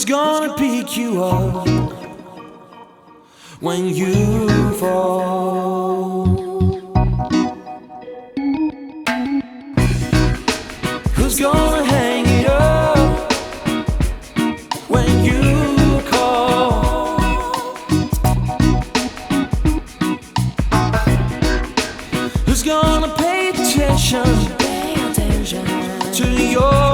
Who's gonna pick you up when you fall? Who's gonna hang it up when you call? Who's gonna pay attention Pay attention to your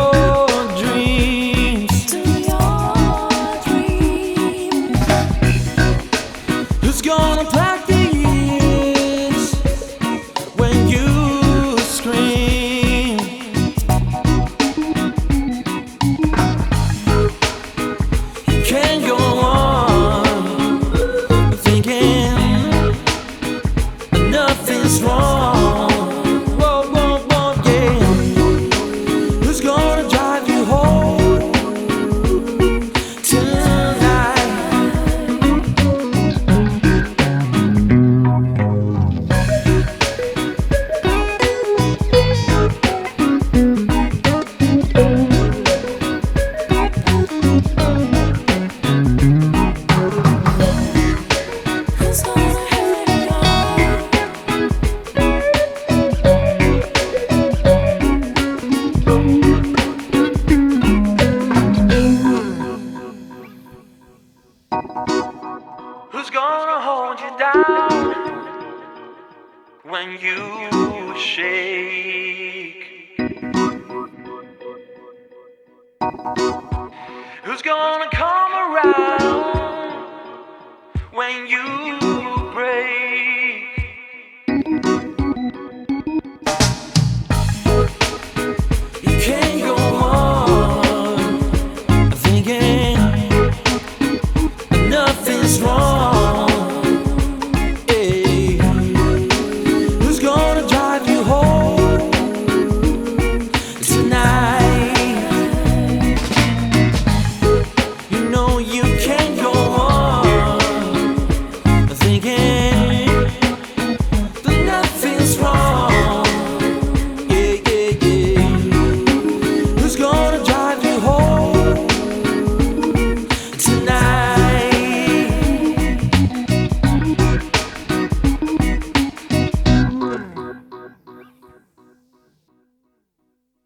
when you shake. Who's gonna come around when you break? You can't go on thinking nothing's wrong.